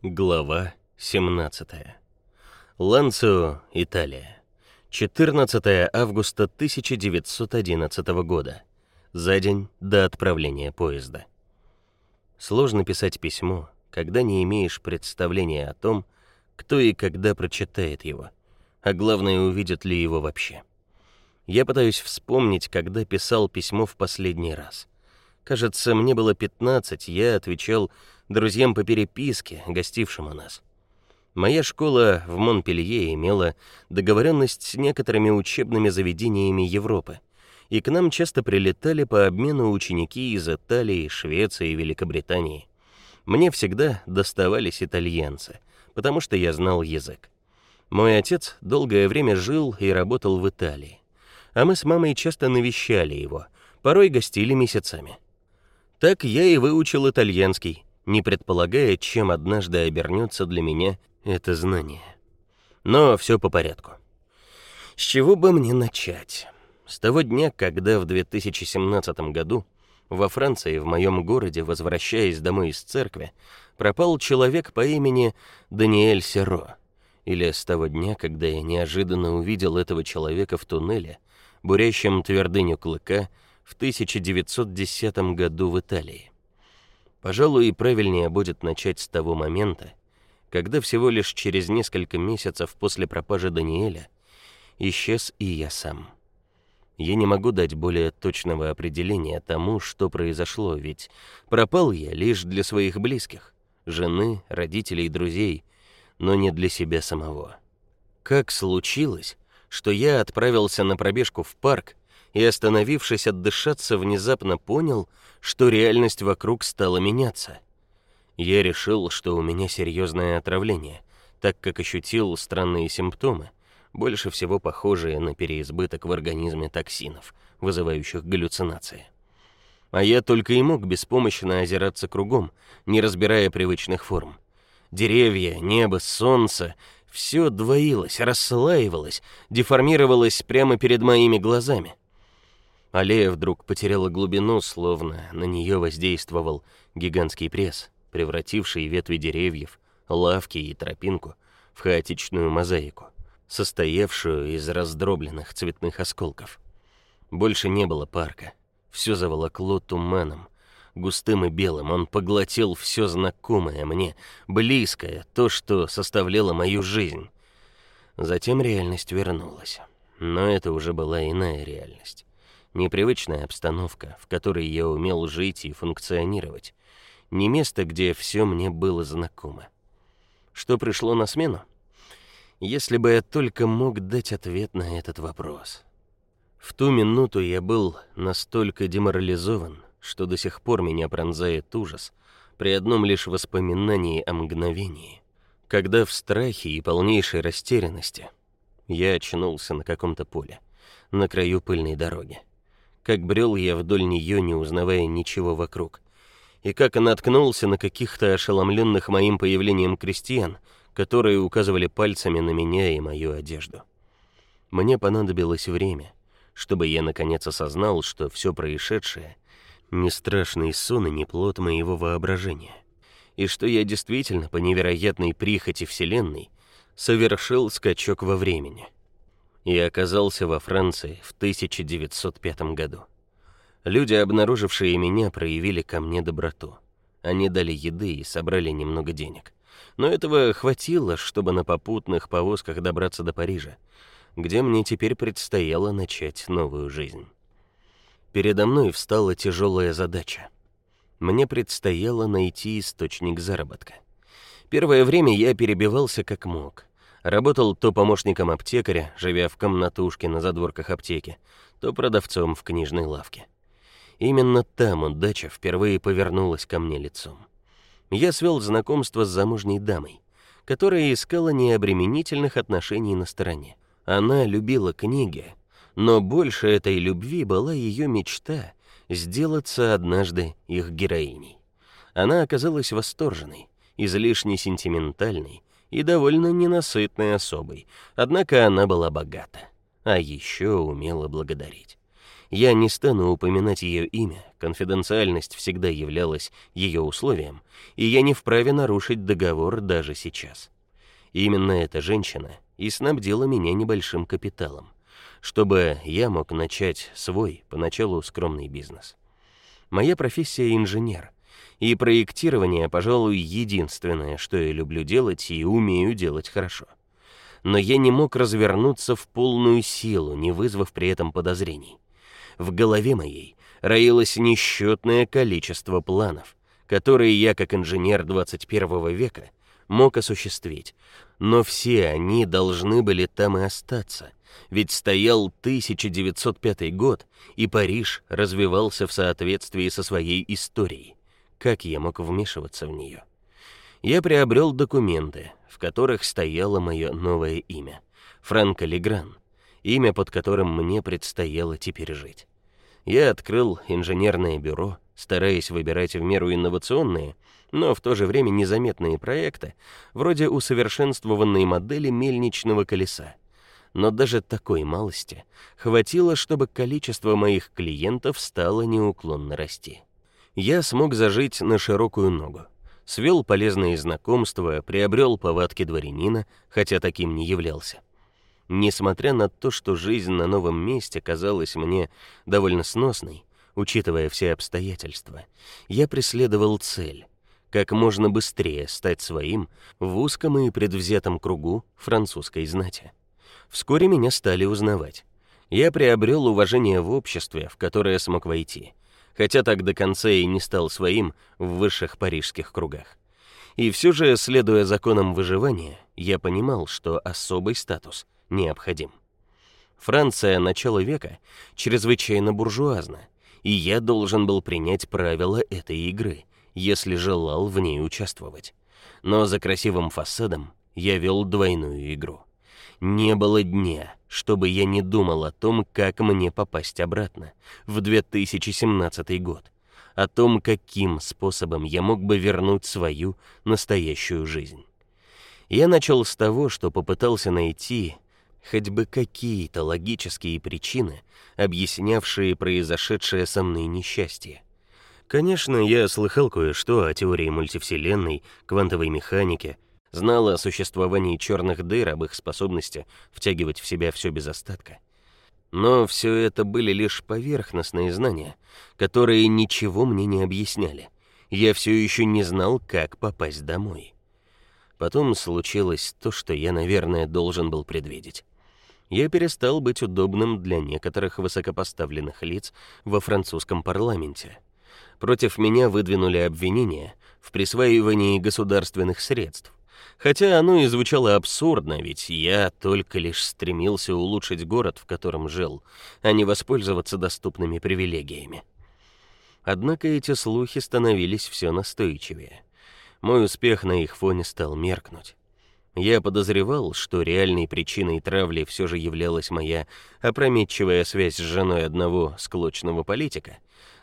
Глава 17. Ланцио, Италия. 14 августа 1911 года. За день до отправления поезда. Сложно писать письмо, когда не имеешь представления о том, кто и когда прочитает его, а главное, увидит ли его вообще. Я пытаюсь вспомнить, когда писал письмо в последний раз. Кажется, мне было 15, я отвечал друзьям по переписке, гостившим у нас. Моя школа в Монпелье имела договоренность с некоторыми учебными заведениями Европы, и к нам часто прилетали по обмену ученики из Италии, Швеции и Великобритании. Мне всегда доставались итальянцы, потому что я знал язык. Мой отец долгое время жил и работал в Италии, а мы с мамой часто навещали его, порой гостили месяцами. Так я и выучил итальянский, не предполагая, чем однажды обернется для меня это знание. Но все по порядку. С чего бы мне начать? С того дня, когда в 2017 году во Франции, в моем городе, возвращаясь домой из церкви, пропал человек по имени Даниэль Серо. Или с того дня, когда я неожиданно увидел этого человека в туннеле, бурящем твердыню Клыка в 1910 году в Италии. Пожалуй, и правильнее будет начать с того момента, когда всего лишь через несколько месяцев после пропажи Даниэля исчез и я сам. Я не могу дать более точного определения тому, что произошло, ведь пропал я лишь для своих близких, жены, родителей и друзей, но не для себя самого. Как случилось, что я отправился на пробежку в парк и, остановившись отдышаться, внезапно понял, что реальность вокруг стала меняться. Я решил, что у меня серьезное отравление, так как ощутил странные симптомы, больше всего похожие на переизбыток в организме токсинов, вызывающих галлюцинации. А я только и мог беспомощно озираться кругом, не разбирая привычных форм. Деревья, небо, солнце все двоилось, расслаивалось, деформировалось прямо перед моими глазами. Аллея вдруг потеряла глубину, словно на нее воздействовал гигантский пресс, превративший ветви деревьев, лавки и тропинку в хаотичную мозаику, состоявшую из раздробленных цветных осколков. Больше не было парка. Все заволокло туманом, густым и белым. Он поглотил все знакомое мне, близкое, то, что составляло мою жизнь. Затем реальность вернулась. Но это уже была иная реальность непривычная обстановка, в которой я умел жить и функционировать, не место, где все мне было знакомо. Что пришло на смену? Если бы я только мог дать ответ на этот вопрос. В ту минуту я был настолько деморализован, что до сих пор меня пронзает ужас при одном лишь воспоминании о мгновении, когда в страхе и полнейшей растерянности я очнулся на каком-то поле, на краю пыльной дороги как брел я вдоль нее, не узнавая ничего вокруг, и как наткнулся на каких-то ошеломленных моим появлением крестьян, которые указывали пальцами на меня и мою одежду. Мне понадобилось время, чтобы я наконец осознал, что все происшедшее не страшный сон и не плод моего воображения, и что я действительно по невероятной прихоти вселенной совершил скачок во времени и оказался во Франции в 1905 году. Люди, обнаружившие меня, проявили ко мне доброту. Они дали еды и собрали немного денег. Но этого хватило, чтобы на попутных повозках добраться до Парижа, где мне теперь предстояло начать новую жизнь. Передо мной встала тяжелая задача. Мне предстояло найти источник заработка. Первое время я перебивался как мог. Работал то помощником аптекаря, живя в комнатушке на задворках аптеки, то продавцом в книжной лавке. Именно там удача впервые повернулась ко мне лицом. Я свел знакомство с замужней дамой, которая искала необременительных отношений на стороне. Она любила книги, но больше этой любви была ее мечта сделаться однажды их героиней. Она оказалась восторженной, излишне сентиментальной и довольно ненасытной особой. Однако она была богата, а еще умела благодарить. Я не стану упоминать ее имя, конфиденциальность всегда являлась ее условием, и я не вправе нарушить договор даже сейчас. Именно эта женщина и снабдила меня небольшим капиталом, чтобы я мог начать свой, поначалу скромный бизнес. Моя профессия инженер, и проектирование, пожалуй, единственное, что я люблю делать и умею делать хорошо. Но я не мог развернуться в полную силу, не вызвав при этом подозрений. В голове моей роилось несчетное количество планов, которые я, как инженер 21 века, мог осуществить, но все они должны были там и остаться. Ведь стоял 1905 год, и Париж развивался в соответствии со своей историей. Как я мог вмешиваться в нее? Я приобрел документы, в которых стояло мое новое имя Франко Легран, имя, под которым мне предстояло теперь жить. Я открыл инженерное бюро, стараясь выбирать в меру инновационные, но в то же время незаметные проекты, вроде усовершенствованной модели мельничного колеса. Но даже такой малости хватило, чтобы количество моих клиентов стало неуклонно расти я смог зажить на широкую ногу. Свел полезные знакомства, приобрел повадки дворянина, хотя таким не являлся. Несмотря на то, что жизнь на новом месте казалась мне довольно сносной, учитывая все обстоятельства, я преследовал цель как можно быстрее стать своим в узком и предвзятом кругу французской знати. Вскоре меня стали узнавать. Я приобрел уважение в обществе, в которое смог войти хотя так до конца и не стал своим в высших парижских кругах. И все же, следуя законам выживания, я понимал, что особый статус необходим. Франция начала века чрезвычайно буржуазна, и я должен был принять правила этой игры, если желал в ней участвовать. Но за красивым фасадом я вел двойную игру. Не было дня, чтобы я не думал о том, как мне попасть обратно в 2017 год, о том, каким способом я мог бы вернуть свою настоящую жизнь. Я начал с того, что попытался найти хоть бы какие-то логические причины, объяснявшие произошедшее со мной несчастье. Конечно, я слыхал кое-что о теории мультивселенной, квантовой механике, знала о существовании черных дыр, об их способности втягивать в себя все без остатка. Но все это были лишь поверхностные знания, которые ничего мне не объясняли. Я все еще не знал, как попасть домой. Потом случилось то, что я, наверное, должен был предвидеть. Я перестал быть удобным для некоторых высокопоставленных лиц во французском парламенте. Против меня выдвинули обвинения в присваивании государственных средств, Хотя оно и звучало абсурдно, ведь я только лишь стремился улучшить город, в котором жил, а не воспользоваться доступными привилегиями. Однако эти слухи становились все настойчивее. Мой успех на их фоне стал меркнуть. Я подозревал, что реальной причиной травли все же являлась моя опрометчивая связь с женой одного склочного политика,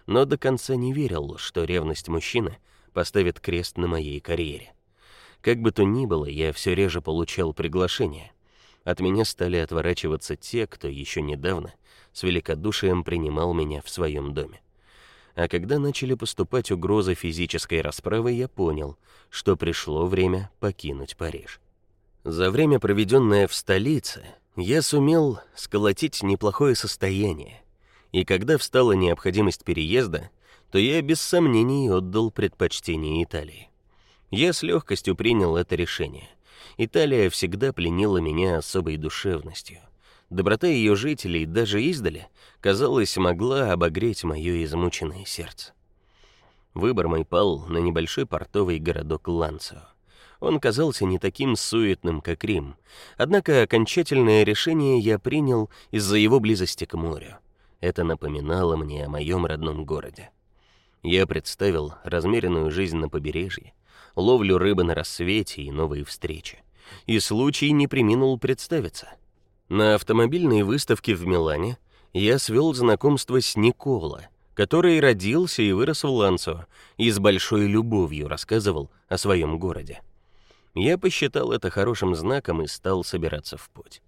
но до конца не верил, что ревность мужчины поставит крест на моей карьере. Как бы то ни было, я все реже получал приглашения. От меня стали отворачиваться те, кто еще недавно с великодушием принимал меня в своем доме. А когда начали поступать угрозы физической расправы, я понял, что пришло время покинуть Париж. За время, проведенное в столице, я сумел сколотить неплохое состояние. И когда встала необходимость переезда, то я без сомнений отдал предпочтение Италии. Я с легкостью принял это решение. Италия всегда пленила меня особой душевностью. Доброта ее жителей даже издали, казалось, могла обогреть мое измученное сердце. Выбор мой пал на небольшой портовый городок Ланцио. Он казался не таким суетным, как Рим, однако окончательное решение я принял из-за его близости к морю. Это напоминало мне о моем родном городе. Я представил размеренную жизнь на побережье, ловлю рыбы на рассвете и новые встречи. И случай не преминул представиться. На автомобильной выставке в Милане я свел знакомство с Никола, который родился и вырос в Ланцо и с большой любовью рассказывал о своем городе. Я посчитал это хорошим знаком и стал собираться в путь.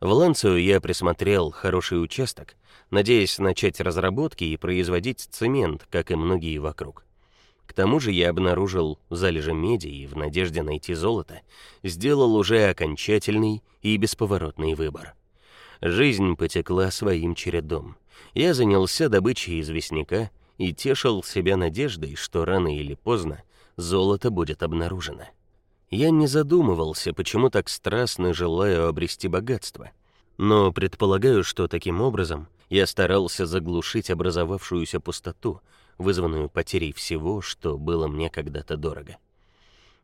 В Ланцию я присмотрел хороший участок, надеясь начать разработки и производить цемент, как и многие вокруг. К тому же я обнаружил залежи меди и в надежде найти золото сделал уже окончательный и бесповоротный выбор. Жизнь потекла своим чередом. Я занялся добычей известняка и тешил себя надеждой, что рано или поздно золото будет обнаружено. Я не задумывался, почему так страстно желаю обрести богатство, но предполагаю, что таким образом я старался заглушить образовавшуюся пустоту, вызванную потерей всего, что было мне когда-то дорого.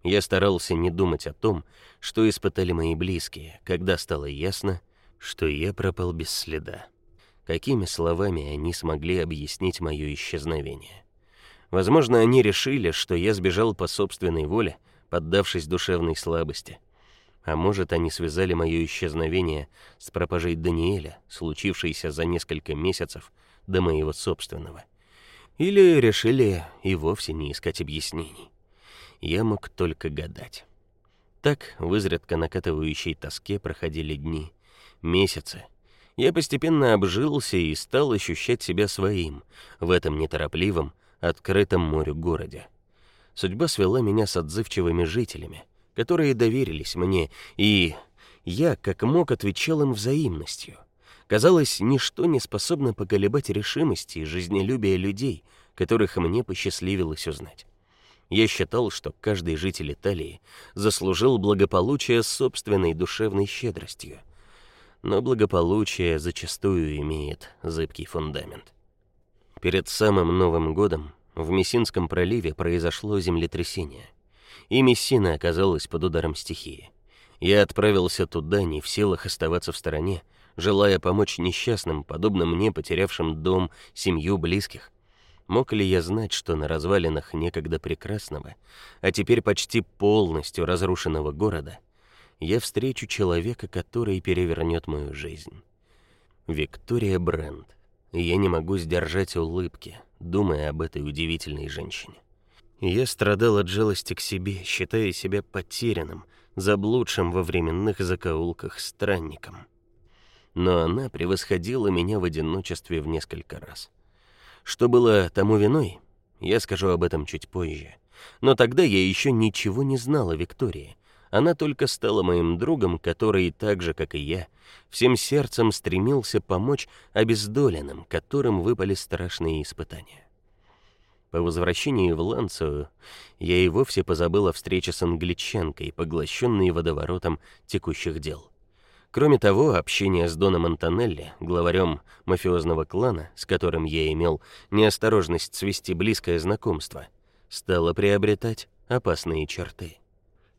Я старался не думать о том, что испытали мои близкие, когда стало ясно, что я пропал без следа. Какими словами они смогли объяснить мое исчезновение? Возможно, они решили, что я сбежал по собственной воле, поддавшись душевной слабости. А может, они связали моё исчезновение с пропажей Даниэля, случившейся за несколько месяцев до моего собственного. Или решили и вовсе не искать объяснений. Я мог только гадать. Так, в изредка накатывающей тоске проходили дни, месяцы. Я постепенно обжился и стал ощущать себя своим в этом неторопливом, открытом морю городе. Судьба свела меня с отзывчивыми жителями, которые доверились мне, и я, как мог, отвечал им взаимностью. Казалось, ничто не способно поколебать решимости и жизнелюбие людей, которых мне посчастливилось узнать. Я считал, что каждый житель Италии заслужил благополучие собственной душевной щедростью. Но благополучие зачастую имеет зыбкий фундамент. Перед самым Новым годом в Мессинском проливе произошло землетрясение, и Мессина оказалась под ударом стихии. Я отправился туда, не в силах оставаться в стороне, желая помочь несчастным, подобно мне, потерявшим дом, семью, близких. Мог ли я знать, что на развалинах некогда прекрасного, а теперь почти полностью разрушенного города я встречу человека, который перевернет мою жизнь? Виктория Брент. Я не могу сдержать улыбки, думая об этой удивительной женщине. Я страдал от жалости к себе, считая себя потерянным, заблудшим во временных закоулках странником. Но она превосходила меня в одиночестве в несколько раз. Что было тому виной, я скажу об этом чуть позже. Но тогда я еще ничего не знал о Виктории. Она только стала моим другом, который так же, как и я, всем сердцем стремился помочь обездоленным, которым выпали страшные испытания. По возвращении в Ланцию я и вовсе позабыл о встрече с англичанкой, поглощенной водоворотом текущих дел. Кроме того, общение с Доном Антонелли, главарем мафиозного клана, с которым я имел неосторожность свести близкое знакомство, стало приобретать опасные черты.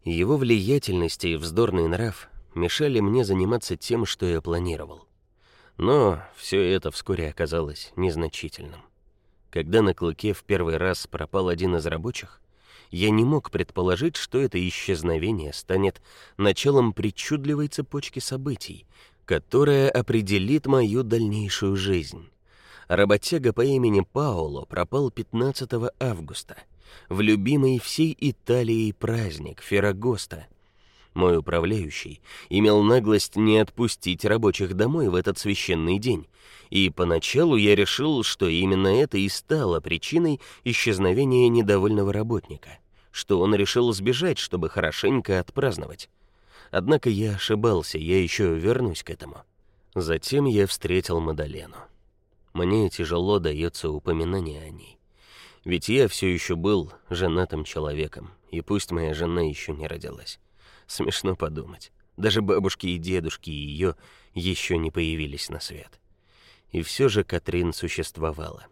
Его влиятельность и вздорный нрав мешали мне заниматься тем, что я планировал. Но все это вскоре оказалось незначительным. Когда на клыке в первый раз пропал один из рабочих, я не мог предположить, что это исчезновение станет началом причудливой цепочки событий, которая определит мою дальнейшую жизнь. Работяга по имени Паоло пропал 15 августа в любимый всей Италией праздник Феррагоста. Мой управляющий имел наглость не отпустить рабочих домой в этот священный день, и поначалу я решил, что именно это и стало причиной исчезновения недовольного работника, что он решил сбежать, чтобы хорошенько отпраздновать. Однако я ошибался, я еще вернусь к этому. Затем я встретил Мадалену. Мне тяжело дается упоминание о ней. Ведь я все еще был женатым человеком, и пусть моя жена еще не родилась. Смешно подумать. Даже бабушки и дедушки ее еще не появились на свет. И все же Катрин существовала.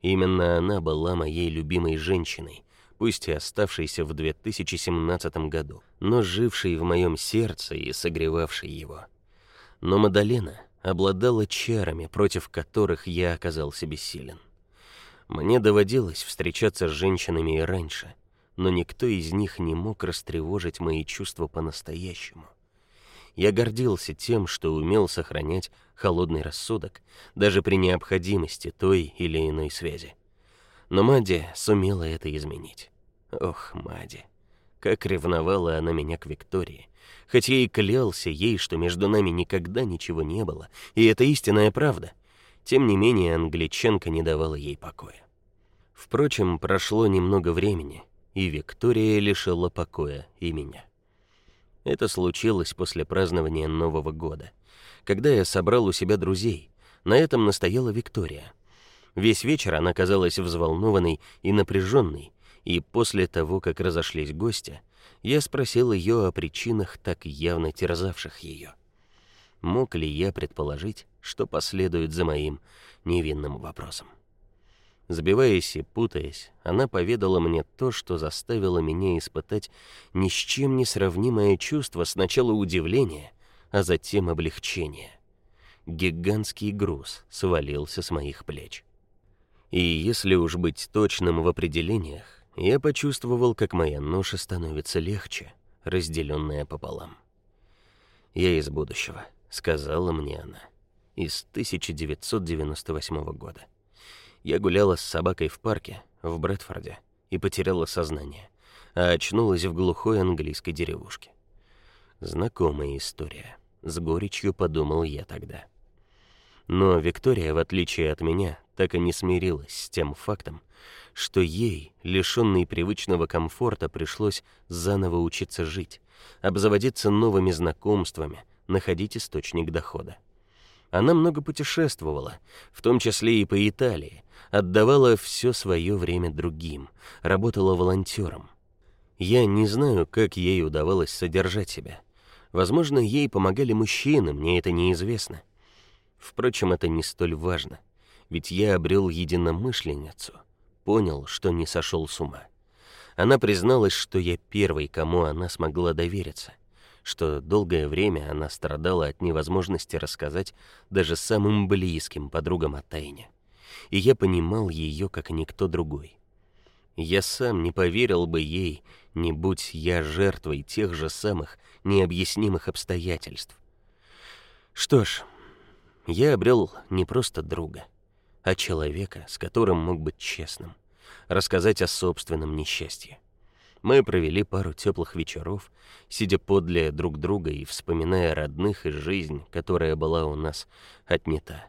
Именно она была моей любимой женщиной, пусть и оставшейся в 2017 году, но жившей в моем сердце и согревавшей его. Но Мадалена обладала чарами, против которых я оказался бессилен. Мне доводилось встречаться с женщинами и раньше, но никто из них не мог растревожить мои чувства по-настоящему. Я гордился тем, что умел сохранять холодный рассудок даже при необходимости той или иной связи. Но Мади сумела это изменить. Ох, Мади. Как ревновала она меня к Виктории, хоть я и клялся ей, что между нами никогда ничего не было, и это истинная правда. Тем не менее, англичанка не давала ей покоя. Впрочем, прошло немного времени, и Виктория лишила покоя и меня. Это случилось после празднования Нового года, когда я собрал у себя друзей. На этом настояла Виктория. Весь вечер она казалась взволнованной и напряженной, и после того, как разошлись гости, я спросил ее о причинах, так явно терзавших ее. Мог ли я предположить, что последует за моим невинным вопросом? Сбиваясь и путаясь, она поведала мне то, что заставило меня испытать ни с чем не сравнимое чувство сначала удивления, а затем облегчения. Гигантский груз свалился с моих плеч. И если уж быть точным в определениях, я почувствовал, как моя ноша становится легче, разделенная пополам. Я из будущего, сказала мне она, из 1998 года. Я гуляла с собакой в парке в Брэдфорде и потеряла сознание, а очнулась в глухой английской деревушке. Знакомая история, с горечью подумал я тогда. Но Виктория, в отличие от меня, так и не смирилась с тем фактом, что ей, лишённой привычного комфорта, пришлось заново учиться жить, обзаводиться новыми знакомствами, находить источник дохода. Она много путешествовала, в том числе и по Италии, отдавала все свое время другим, работала волонтером. Я не знаю, как ей удавалось содержать себя. Возможно, ей помогали мужчины, мне это неизвестно. Впрочем, это не столь важно, ведь я обрел единомышленницу, понял, что не сошел с ума. Она призналась, что я первый, кому она смогла довериться что долгое время она страдала от невозможности рассказать даже самым близким подругам о тайне. И я понимал ее как никто другой. Я сам не поверил бы ей, не будь я жертвой тех же самых необъяснимых обстоятельств. Что ж, я обрел не просто друга, а человека, с которым мог быть честным, рассказать о собственном несчастье. Мы провели пару теплых вечеров, сидя подле друг друга и вспоминая родных и жизнь, которая была у нас отнята.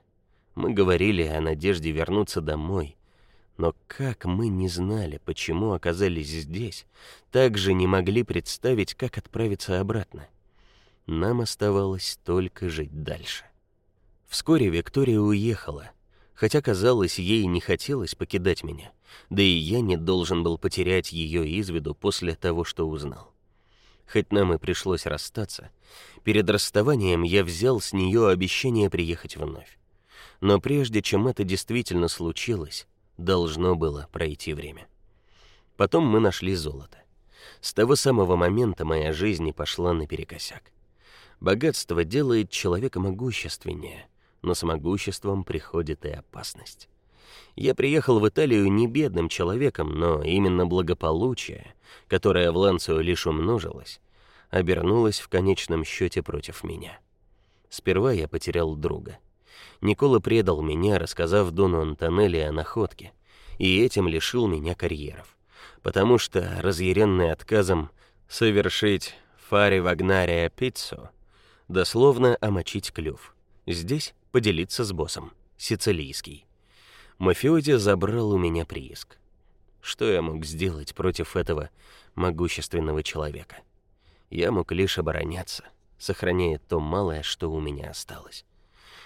Мы говорили о надежде вернуться домой, но как мы не знали, почему оказались здесь, также не могли представить, как отправиться обратно. Нам оставалось только жить дальше. Вскоре Виктория уехала, хотя казалось, ей не хотелось покидать меня да и я не должен был потерять ее из виду после того, что узнал. Хоть нам и пришлось расстаться, перед расставанием я взял с нее обещание приехать вновь. Но прежде чем это действительно случилось, должно было пройти время. Потом мы нашли золото. С того самого момента моя жизнь пошла наперекосяк. Богатство делает человека могущественнее, но с могуществом приходит и опасность. Я приехал в Италию не бедным человеком, но именно благополучие, которое в Ланцио лишь умножилось, обернулось в конечном счете против меня. Сперва я потерял друга. Никола предал меня, рассказав Дону Антонелли о находке, и этим лишил меня карьеров, потому что разъяренный отказом совершить фари вагнария пиццу, дословно омочить клюв. Здесь поделиться с боссом, сицилийский мафиози забрал у меня прииск. Что я мог сделать против этого могущественного человека? Я мог лишь обороняться, сохраняя то малое, что у меня осталось.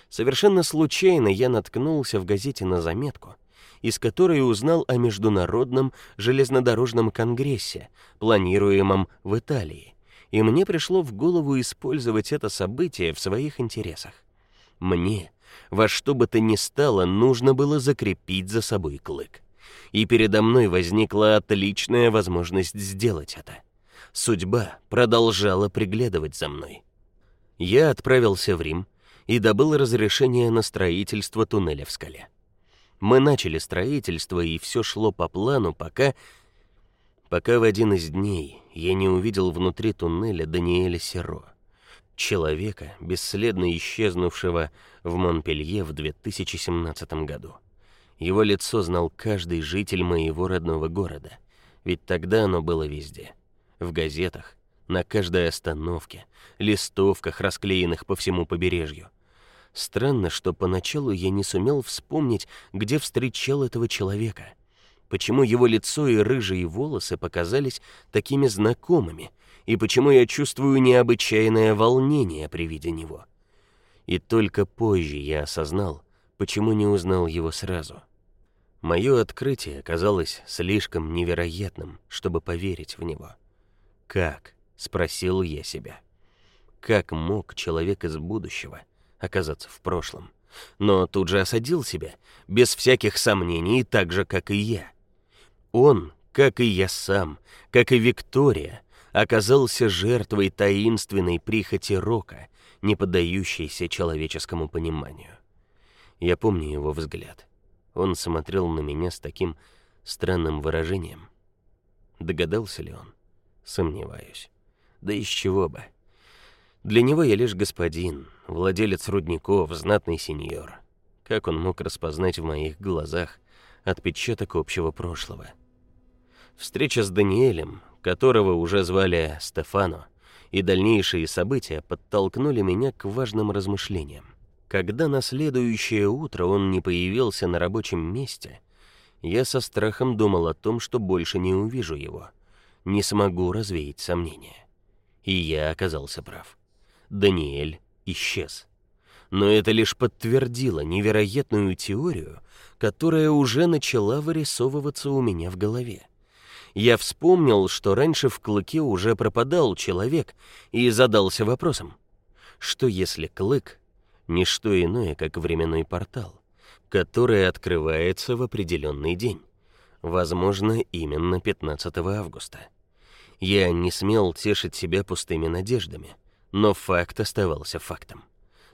Совершенно случайно я наткнулся в газете на заметку, из которой узнал о международном железнодорожном конгрессе, планируемом в Италии, и мне пришло в голову использовать это событие в своих интересах. Мне, во что бы то ни стало, нужно было закрепить за собой клык. И передо мной возникла отличная возможность сделать это. Судьба продолжала приглядывать за мной. Я отправился в Рим и добыл разрешение на строительство туннеля в скале. Мы начали строительство, и все шло по плану, пока пока в один из дней я не увидел внутри туннеля Даниэля Серо человека, бесследно исчезнувшего в Монпелье в 2017 году. Его лицо знал каждый житель моего родного города, ведь тогда оно было везде. В газетах, на каждой остановке, листовках, расклеенных по всему побережью. Странно, что поначалу я не сумел вспомнить, где встречал этого человека. Почему его лицо и рыжие волосы показались такими знакомыми, и почему я чувствую необычайное волнение при виде него. И только позже я осознал, почему не узнал его сразу. Мое открытие казалось слишком невероятным, чтобы поверить в него. Как, спросил я себя. Как мог человек из будущего оказаться в прошлом? Но тут же осадил себя, без всяких сомнений, так же как и я. Он, как и я сам, как и Виктория, оказался жертвой таинственной прихоти Рока, не поддающейся человеческому пониманию. Я помню его взгляд. Он смотрел на меня с таким странным выражением. Догадался ли он? Сомневаюсь. Да из чего бы? Для него я лишь господин, владелец рудников, знатный сеньор. Как он мог распознать в моих глазах отпечаток общего прошлого? Встреча с Даниэлем, которого уже звали Стефано, и дальнейшие события подтолкнули меня к важным размышлениям. Когда на следующее утро он не появился на рабочем месте, я со страхом думал о том, что больше не увижу его, не смогу развеять сомнения. И я оказался прав. Даниэль исчез. Но это лишь подтвердило невероятную теорию, которая уже начала вырисовываться у меня в голове. Я вспомнил, что раньше в клыке уже пропадал человек, и задался вопросом: что если клык не что иное, как временной портал, который открывается в определенный день, возможно, именно 15 августа. Я не смел тешить себя пустыми надеждами, но факт оставался фактом.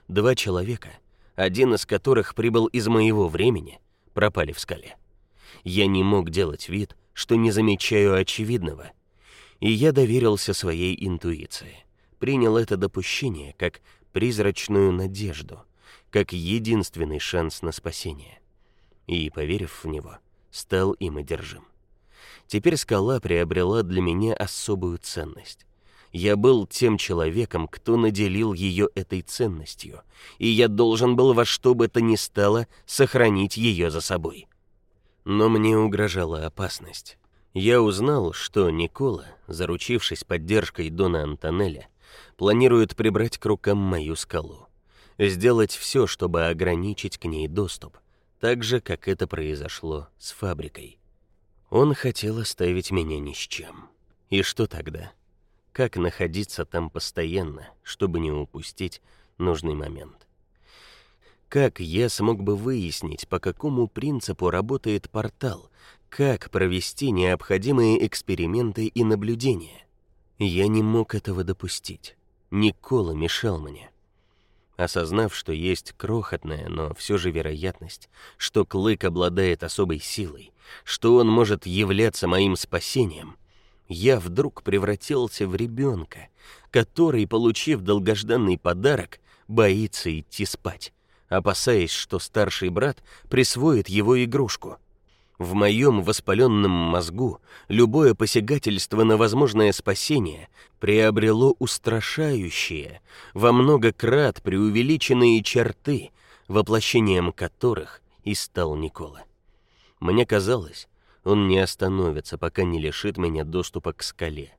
Два человека, один из которых прибыл из моего времени, пропали в скале. Я не мог делать вид, что не замечаю очевидного, и я доверился своей интуиции. Принял это допущение как призрачную надежду, как единственный шанс на спасение. И, поверив в него, стал им одержим. Теперь скала приобрела для меня особую ценность. Я был тем человеком, кто наделил ее этой ценностью, и я должен был во что бы то ни стало сохранить ее за собой. Но мне угрожала опасность. Я узнал, что Никола, заручившись поддержкой Дона Антонеля, планирует прибрать к рукам мою скалу, сделать все, чтобы ограничить к ней доступ, так же, как это произошло с фабрикой. Он хотел оставить меня ни с чем. И что тогда? Как находиться там постоянно, чтобы не упустить нужный момент? Как я смог бы выяснить, по какому принципу работает портал? Как провести необходимые эксперименты и наблюдения? Я не мог этого допустить. Никола мешал мне. Осознав, что есть крохотная, но все же вероятность, что клык обладает особой силой, что он может являться моим спасением, я вдруг превратился в ребенка, который, получив долгожданный подарок, боится идти спать опасаясь, что старший брат присвоит его игрушку. В моем воспаленном мозгу любое посягательство на возможное спасение приобрело устрашающие, во много крат преувеличенные черты, воплощением которых и стал Никола. Мне казалось, он не остановится, пока не лишит меня доступа к скале,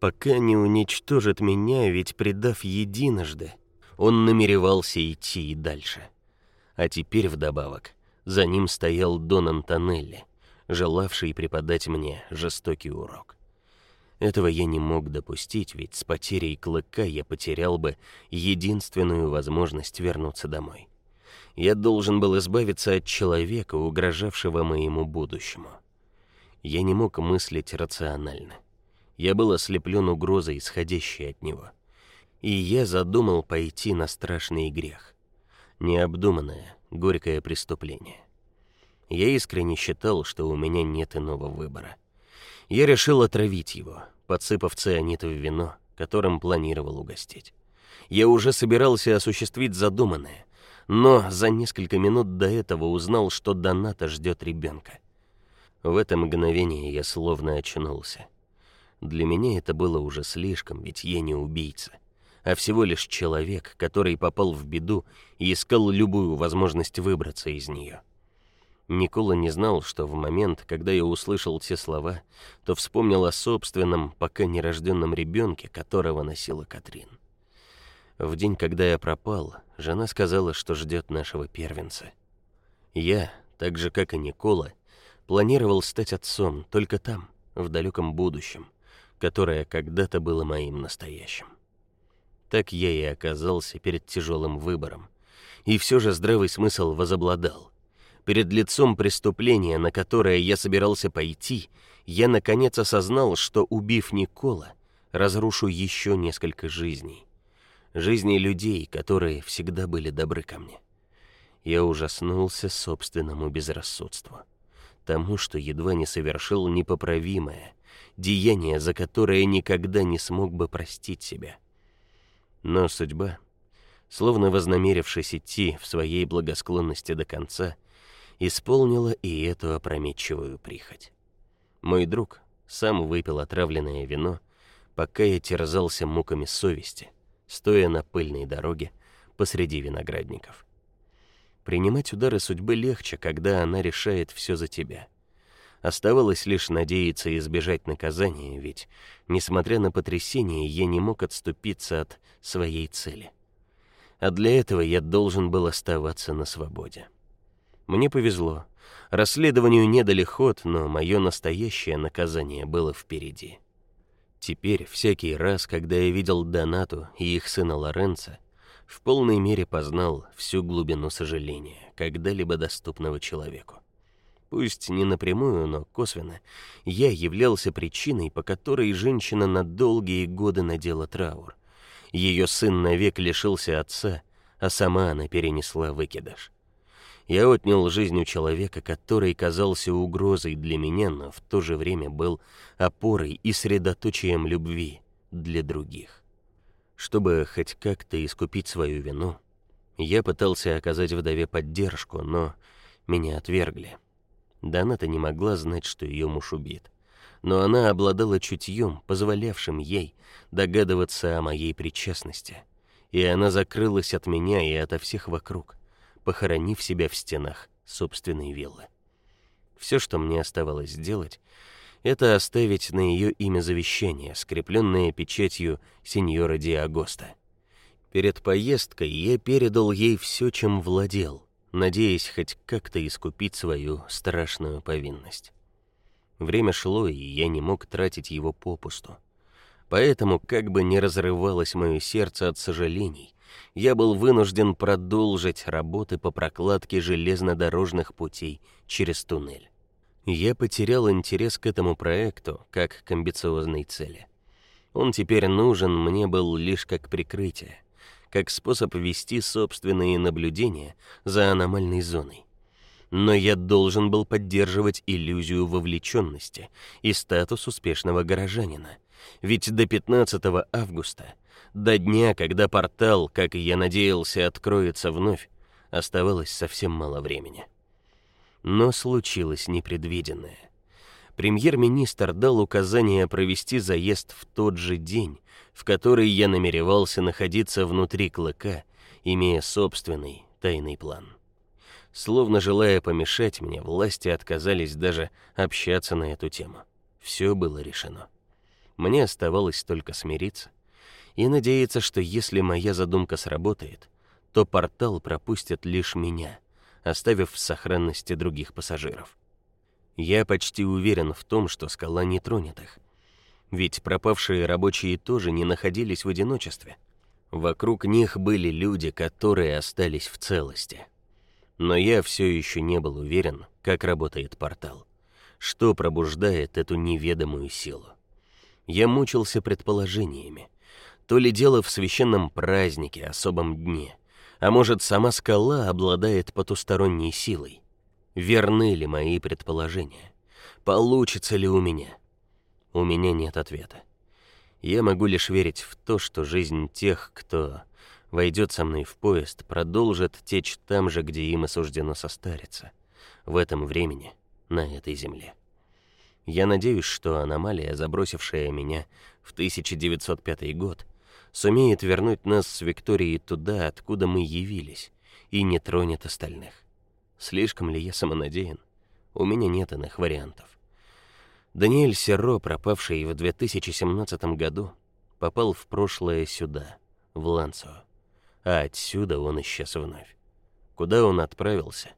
пока не уничтожит меня, ведь предав единожды, он намеревался идти и дальше. А теперь вдобавок за ним стоял Дон Антонелли, желавший преподать мне жестокий урок. Этого я не мог допустить, ведь с потерей клыка я потерял бы единственную возможность вернуться домой. Я должен был избавиться от человека, угрожавшего моему будущему. Я не мог мыслить рационально. Я был ослеплен угрозой, исходящей от него и я задумал пойти на страшный грех, необдуманное, горькое преступление. Я искренне считал, что у меня нет иного выбора. Я решил отравить его, подсыпав цианид в вино, которым планировал угостить. Я уже собирался осуществить задуманное, но за несколько минут до этого узнал, что Доната ждет ребенка. В это мгновение я словно очнулся. Для меня это было уже слишком, ведь я не убийца, а всего лишь человек, который попал в беду и искал любую возможность выбраться из нее. Никола не знал, что в момент, когда я услышал те слова, то вспомнил о собственном пока нерожденном ребенке, которого носила Катрин. В день, когда я пропал, жена сказала, что ждет нашего первенца. Я, так же как и Никола, планировал стать отцом только там, в далеком будущем, которое когда-то было моим настоящим. Так я и оказался перед тяжелым выбором. И все же здравый смысл возобладал. Перед лицом преступления, на которое я собирался пойти, я наконец осознал, что убив Никола, разрушу еще несколько жизней. Жизней людей, которые всегда были добры ко мне. Я ужаснулся собственному безрассудству, тому, что едва не совершил непоправимое, деяние, за которое никогда не смог бы простить себя. Но судьба, словно вознамерившись идти в своей благосклонности до конца, исполнила и эту опрометчивую прихоть. Мой друг сам выпил отравленное вино, пока я терзался муками совести, стоя на пыльной дороге посреди виноградников. Принимать удары судьбы легче, когда она решает все за тебя. Оставалось лишь надеяться избежать наказания, ведь, несмотря на потрясение, я не мог отступиться от своей цели. А для этого я должен был оставаться на свободе. Мне повезло. Расследованию не дали ход, но мое настоящее наказание было впереди. Теперь всякий раз, когда я видел Донату и их сына Лоренцо, в полной мере познал всю глубину сожаления, когда-либо доступного человеку. Пусть не напрямую, но косвенно, я являлся причиной, по которой женщина на долгие годы надела траур. Ее сын навек лишился отца, а сама она перенесла выкидыш. Я отнял жизнь у человека, который казался угрозой для меня, но в то же время был опорой и средоточием любви для других. Чтобы хоть как-то искупить свою вину, я пытался оказать вдове поддержку, но меня отвергли. Даната не могла знать, что ее муж убит, но она обладала чутьем, позволявшим ей догадываться о моей причастности, и она закрылась от меня и ото всех вокруг похоронив себя в стенах собственной виллы. Все, что мне оставалось сделать, это оставить на ее имя завещание, скрепленное печатью сеньора Диагоста. Перед поездкой я передал ей все, чем владел, надеясь хоть как-то искупить свою страшную повинность. Время шло, и я не мог тратить его попусту. Поэтому, как бы ни разрывалось мое сердце от сожалений, я был вынужден продолжить работы по прокладке железнодорожных путей через туннель. Я потерял интерес к этому проекту как к амбициозной цели. Он теперь нужен мне был лишь как прикрытие, как способ вести собственные наблюдения за аномальной зоной. Но я должен был поддерживать иллюзию вовлеченности и статус успешного горожанина. Ведь до 15 августа до дня, когда портал, как я надеялся, откроется вновь, оставалось совсем мало времени. Но случилось непредвиденное. Премьер-министр дал указание провести заезд в тот же день, в который я намеревался находиться внутри клыка, имея собственный тайный план. Словно желая помешать мне, власти отказались даже общаться на эту тему. Все было решено. Мне оставалось только смириться и надеяться, что если моя задумка сработает, то портал пропустит лишь меня, оставив в сохранности других пассажиров. Я почти уверен в том, что скала не тронет их. Ведь пропавшие рабочие тоже не находились в одиночестве. Вокруг них были люди, которые остались в целости. Но я все еще не был уверен, как работает портал, что пробуждает эту неведомую силу. Я мучился предположениями, то ли дело в священном празднике, особом дне. А может, сама скала обладает потусторонней силой? Верны ли мои предположения? Получится ли у меня? У меня нет ответа. Я могу лишь верить в то, что жизнь тех, кто войдет со мной в поезд, продолжит течь там же, где им и суждено состариться, в этом времени, на этой земле. Я надеюсь, что аномалия, забросившая меня в 1905 год, сумеет вернуть нас с Викторией туда, откуда мы явились, и не тронет остальных. Слишком ли я самонадеян? У меня нет иных вариантов. Даниэль Серро, пропавший в 2017 году, попал в прошлое сюда, в Ланцо, а отсюда он исчез вновь. Куда он отправился?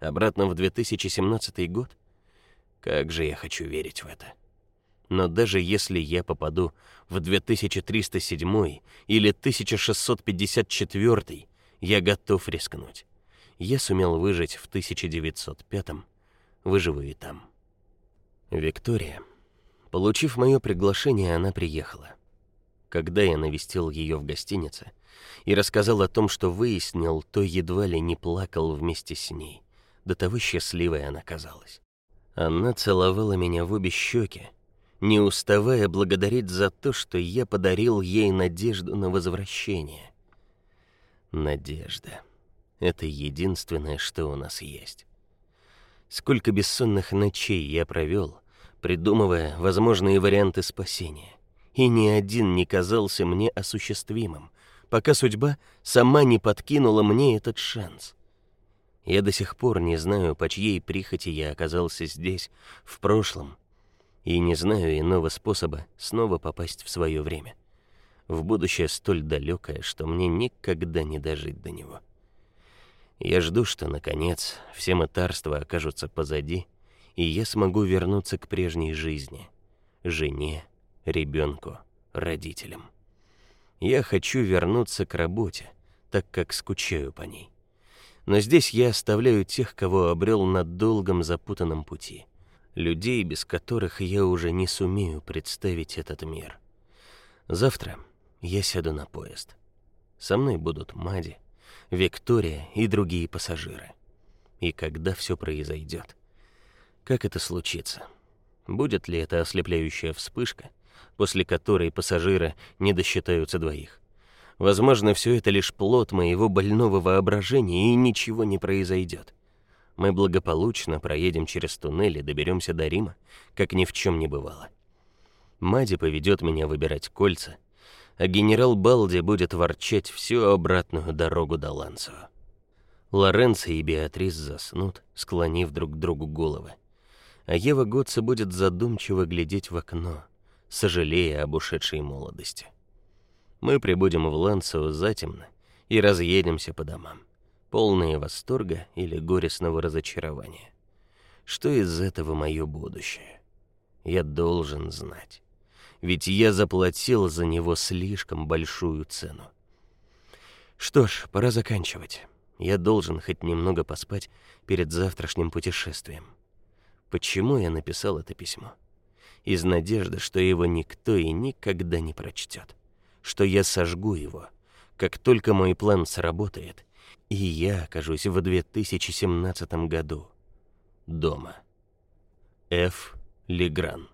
Обратно в 2017 год? Как же я хочу верить в это. Но даже если я попаду в 2307 или 1654, я готов рискнуть. Я сумел выжить в 1905, выживу и там. Виктория, получив мое приглашение, она приехала. Когда я навестил ее в гостинице и рассказал о том, что выяснил, то едва ли не плакал вместе с ней. До того счастливой она казалась. Она целовала меня в обе щеки, не уставая благодарить за то, что я подарил ей надежду на возвращение. Надежда это единственное, что у нас есть. Сколько бессонных ночей я провел, придумывая возможные варианты спасения, и ни один не казался мне осуществимым, пока судьба сама не подкинула мне этот шанс. Я до сих пор не знаю, по чьей прихоти я оказался здесь в прошлом, и не знаю иного способа снова попасть в свое время, в будущее столь далекое, что мне никогда не дожить до него. Я жду, что наконец все мытарства окажутся позади, и я смогу вернуться к прежней жизни, жене, ребенку, родителям. Я хочу вернуться к работе, так как скучаю по ней. Но здесь я оставляю тех, кого обрел на долгом запутанном пути, людей, без которых я уже не сумею представить этот мир. Завтра я сяду на поезд. Со мной будут Мади, Виктория и другие пассажиры. И когда все произойдет? Как это случится? Будет ли это ослепляющая вспышка, после которой пассажиры не досчитаются двоих? Возможно, все это лишь плод моего больного воображения, и ничего не произойдет. Мы благополучно проедем через туннель и доберемся до Рима, как ни в чем не бывало. Мади поведет меня выбирать кольца, а генерал Балди будет ворчать всю обратную дорогу до Ланцо. Лоренцо и Беатрис заснут, склонив друг к другу головы. А Ева Готца будет задумчиво глядеть в окно, сожалея об ушедшей молодости. Мы прибудем в Ланцо затемно и разъедемся по домам, полные восторга или горестного разочарования. Что из этого мое будущее? Я должен знать ведь я заплатил за него слишком большую цену. Что ж, пора заканчивать. Я должен хоть немного поспать перед завтрашним путешествием. Почему я написал это письмо? Из надежды, что его никто и никогда не прочтет, что я сожгу его, как только мой план сработает, и я окажусь в 2017 году дома. Ф. Легран